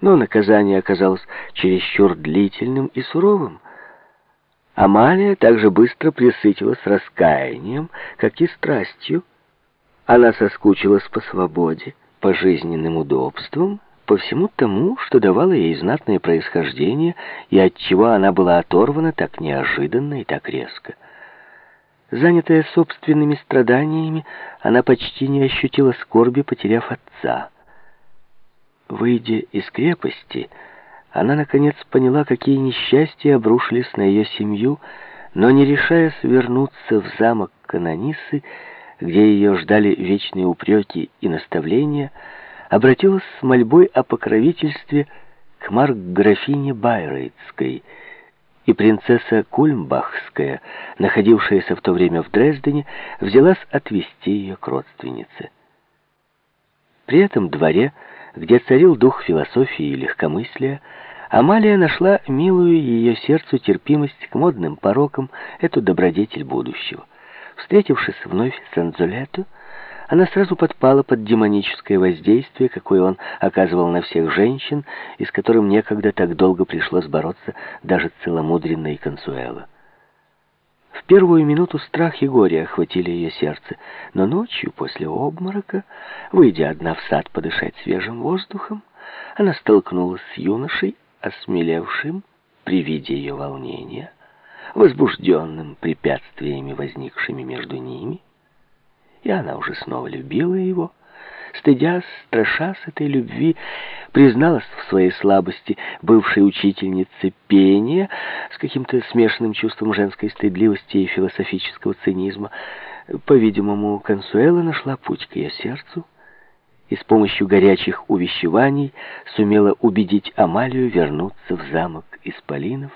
Но наказание оказалось чересчур длительным и суровым. Амалия также быстро присытилась раскаянием, как и страстью. Она соскучилась по свободе, по жизненным удобствам, по всему тому, что давало ей знатное происхождение и от чего она была оторвана так неожиданно и так резко. Занятая собственными страданиями, она почти не ощутила скорби, потеряв отца. Выйдя из крепости, она, наконец, поняла, какие несчастья обрушились на ее семью, но, не решаясь вернуться в замок Канонисы, где ее ждали вечные упреки и наставления, обратилась с мольбой о покровительстве к марк-графине Байрейтской, и принцесса Кульмбахская, находившаяся в то время в Дрездене, взялась отвести ее к родственнице. При этом дворе, где царил дух философии и легкомыслия, Амалия нашла милую ее сердцу терпимость к модным порокам, эту добродетель будущего. Встретившись вновь с Анзолетто, она сразу подпала под демоническое воздействие, какое он оказывал на всех женщин, и с которым некогда так долго пришлось бороться даже целомудренной Консуэла. В первую минуту страх и горе охватили ее сердце, но ночью, после обморока, выйдя одна в сад подышать свежим воздухом, она столкнулась с юношей, осмелевшим при виде ее волнения, возбужденным препятствиями, возникшими между ними, и она уже снова любила его, стыдясь, страшась этой любви, призналась в своей слабости бывшей учительнице пения с каким-то смешанным чувством женской стыдливости и философического цинизма. По-видимому, Консуэла нашла путь к ее сердцу и с помощью горячих увещеваний сумела убедить Амалию вернуться в замок Исполинов,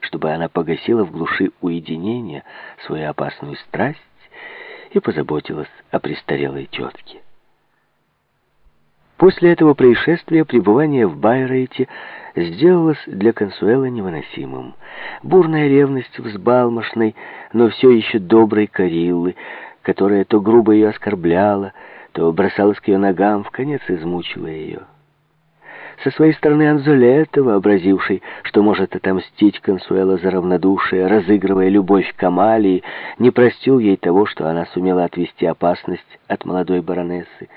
чтобы она погасила в глуши уединения свою опасную страсть и позаботилась о престарелой тетке. После этого происшествия пребывание в Байрейте сделалось для Консуэла невыносимым. Бурная ревность взбалмошной, но все еще доброй Кариллы, которая то грубо ее оскорбляла, то бросалась к ее ногам, в конец измучила ее. Со своей стороны Анзолетто, вообразивший, что может отомстить Консуэла за равнодушие, разыгрывая любовь к Амалии, не простил ей того, что она сумела отвести опасность от молодой баронессы.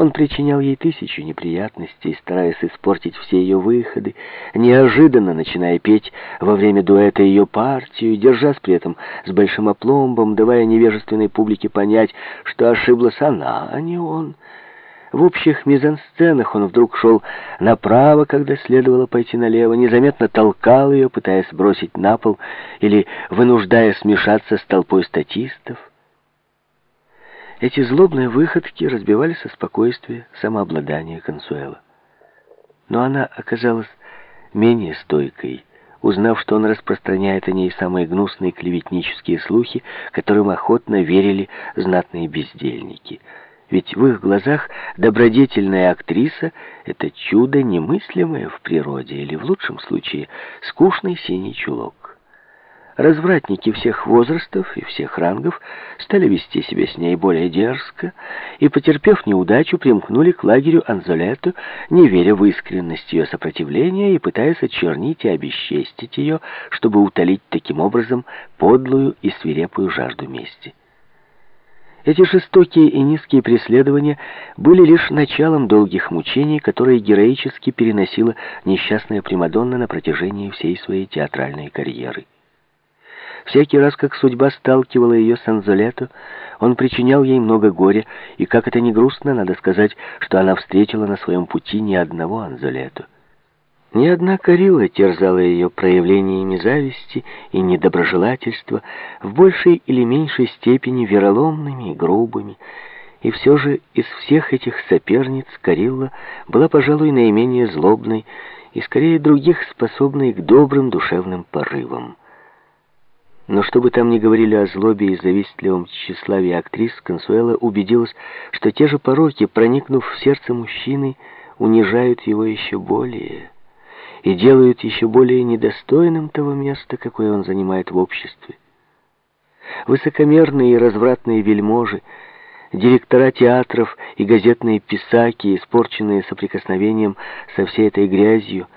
Он причинял ей тысячу неприятностей, стараясь испортить все ее выходы, неожиданно начиная петь во время дуэта ее партию, держась при этом с большим опломбом, давая невежественной публике понять, что ошиблась она, а не он. В общих мизансценах он вдруг шел направо, когда следовало пойти налево, незаметно толкал ее, пытаясь бросить на пол или вынуждая смешаться с толпой статистов. Эти злобные выходки разбивали со спокойствия самообладание Консуэла. Но она оказалась менее стойкой, узнав, что он распространяет о ней самые гнусные клеветнические слухи, которым охотно верили знатные бездельники — ведь в их глазах добродетельная актриса — это чудо немыслимое в природе, или в лучшем случае скучный синий чулок. Развратники всех возрастов и всех рангов стали вести себя с ней более дерзко и, потерпев неудачу, примкнули к лагерю Анзолетто, не веря в искренность ее сопротивления и пытаясь очернить и обесчестить ее, чтобы утолить таким образом подлую и свирепую жажду мести. Эти жестокие и низкие преследования были лишь началом долгих мучений, которые героически переносила несчастная Примадонна на протяжении всей своей театральной карьеры. Всякий раз, как судьба сталкивала ее с Анзолето, он причинял ей много горя, и, как это ни грустно, надо сказать, что она встретила на своем пути ни одного Анзолето. Ни одна Карила терзала ее проявлениями зависти и недоброжелательства, в большей или меньшей степени вероломными и грубыми, и все же из всех этих соперниц Карилла была, пожалуй, наименее злобной и, скорее, других способной к добрым душевным порывам. Но что бы там ни говорили о злобе и завистливом тщеславии актрис, Консуэла убедилась, что те же пороки, проникнув в сердце мужчины, унижают его еще более и делают еще более недостойным того места, какое он занимает в обществе. Высокомерные и развратные вельможи Директора театров и газетные писаки, испорченные соприкосновением со всей этой грязью,